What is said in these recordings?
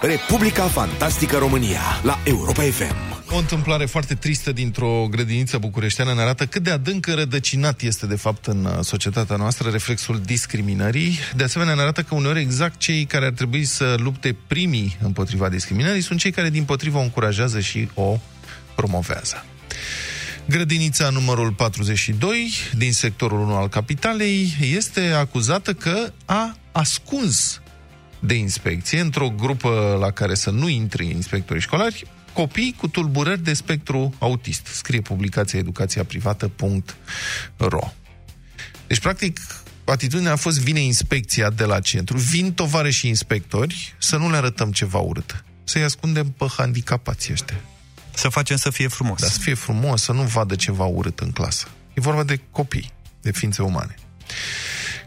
Republica Fantastică România la Europa FM. O întâmplare foarte tristă dintr-o grădiniță bucureșteană ne arată cât de adânc rădăcinat este de fapt în uh, societatea noastră reflexul discriminării. De asemenea ne arată că uneori exact cei care ar trebui să lupte primii împotriva discriminării sunt cei care din potrivă o încurajează și o promovează. Grădinița numărul 42 din sectorul 1 al capitalei este acuzată că a ascuns de inspecție într-o grupă la care să nu intre inspectorii școlari copii cu tulburări de spectru autist. Scrie publicația educațiaprivată.ro Deci, practic, atitudinea a fost vine inspecția de la centru, vin tovare și inspectori să nu le arătăm ceva urât. Să-i ascundem pe handicapații ăștia. Să facem să fie frumos. Dar să fie frumos, să nu vadă ceva urât în clasă. E vorba de copii, de ființe umane.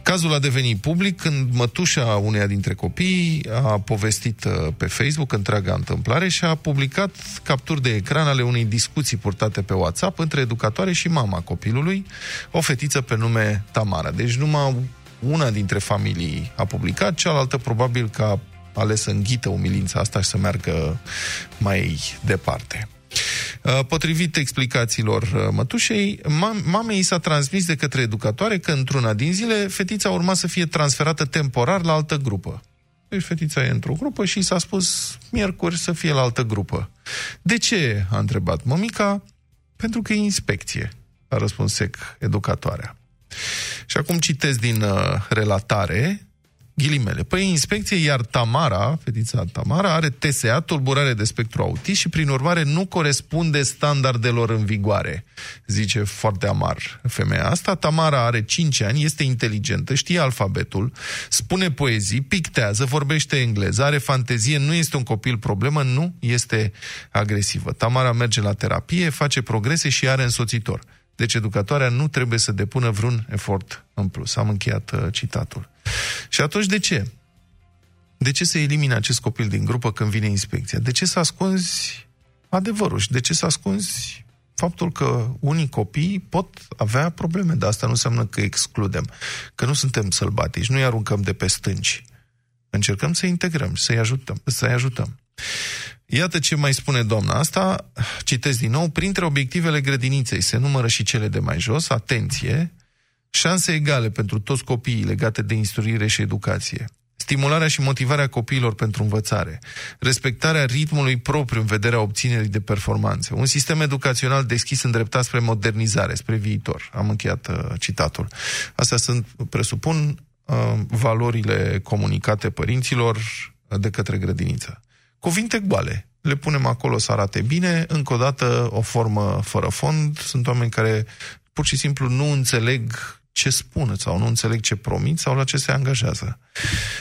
Cazul a devenit public când mătușa uneia dintre copii a povestit uh, pe Facebook întreaga întâmplare și a publicat capturi de ecran ale unei discuții purtate pe WhatsApp între educatoare și mama copilului, o fetiță pe nume Tamara. Deci numai una dintre familii a publicat, cealaltă probabil că a ales să înghită umilința asta și să meargă mai departe. Uh, potrivit explicațiilor uh, mătușei, mamei i s-a transmis de către educatoare că într-una din zile fetița urma să fie transferată temporar la altă grupă. Deci fetița e într-o grupă și și s-a spus miercuri să fie la altă grupă. De ce? a întrebat mămica. Pentru că e inspecție, a răspuns sec educatoarea. Și acum citesc din uh, relatare ghilimele. Păi inspecție, iar Tamara, fetița Tamara, are TSA, tulburare de spectru autist și prin urmare nu corespunde standardelor în vigoare. Zice foarte amar femeia asta. Tamara are 5 ani, este inteligentă, știe alfabetul, spune poezii, pictează, vorbește engleză, are fantezie, nu este un copil problemă, nu este agresivă. Tamara merge la terapie, face progrese și are însoțitor. Deci educatoarea nu trebuie să depună vreun efort în plus. Am încheiat uh, citatul. Și atunci de ce? De ce se elimine acest copil din grupă când vine inspecția? De ce să ascunzi adevărul și de ce să ascunzi faptul că unii copii pot avea probleme, dar asta nu înseamnă că excludem, că nu suntem sălbatici, nu-i aruncăm de pe stânci. Încercăm să integrăm, să-i ajutăm. Să-i ajutăm. Iată ce mai spune doamna asta, citesc din nou, printre obiectivele grădiniței se numără și cele de mai jos, atenție, șanse egale pentru toți copiii legate de instruire și educație, stimularea și motivarea copiilor pentru învățare, respectarea ritmului propriu în vederea obținerii de performanțe, un sistem educațional deschis îndreptat spre modernizare, spre viitor. Am încheiat uh, citatul. Astea sunt, presupun, uh, valorile comunicate părinților de către grădiniță. Cuvinte goale. Le punem acolo să arate bine, încă o dată o formă fără fond. Sunt oameni care pur și simplu nu înțeleg ce spun sau nu înțeleg ce promit sau la ce se angajează.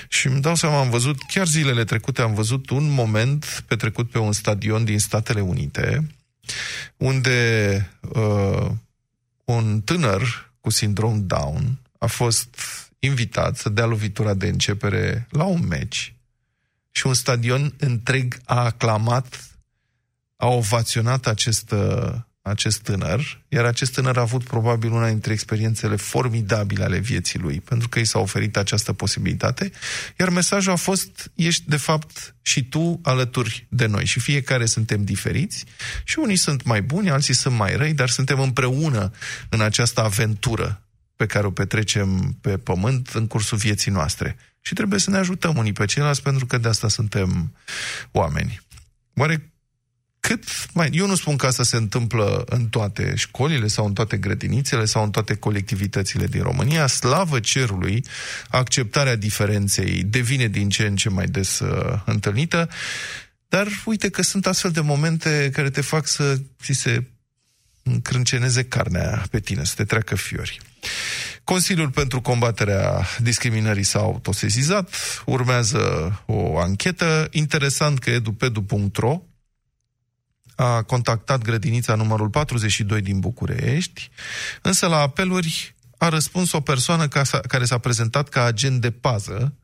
Și îmi dau seama, am văzut, chiar zilele trecute am văzut un moment petrecut pe un stadion din Statele Unite, unde uh, un tânăr cu sindrom Down a fost invitat să dea lovitura de începere la un meci și un stadion întreg a aclamat, a ovaționat acest, uh, acest tânăr, iar acest tânăr a avut probabil una dintre experiențele formidabile ale vieții lui, pentru că i s-a oferit această posibilitate, iar mesajul a fost, ești de fapt și tu alături de noi și fiecare suntem diferiți și unii sunt mai buni, alții sunt mai răi, dar suntem împreună în această aventură pe care o petrecem pe pământ în cursul vieții noastre. Și trebuie să ne ajutăm unii pe ceilalți pentru că de asta suntem oameni. Oare cât mai... Eu nu spun că asta se întâmplă în toate școlile sau în toate grădinițele sau în toate colectivitățile din România. Slavă cerului, acceptarea diferenței devine din ce în ce mai des uh, întâlnită, dar uite că sunt astfel de momente care te fac să ți se încrânceneze carnea pe tine, să te treacă fiori. Consiliul pentru combaterea discriminării s-a autosezizat, urmează o anchetă. Interesant că edupedu.ro a contactat grădinița numărul 42 din București, însă la apeluri a răspuns o persoană care s-a prezentat ca agent de pază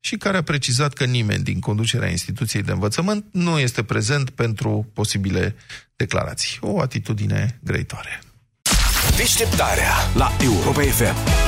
și care a precizat că nimeni din conducerea instituției de învățământ nu este prezent pentru posibile declarații. O atitudine grăitoare. Deșteptarea la Europa FM.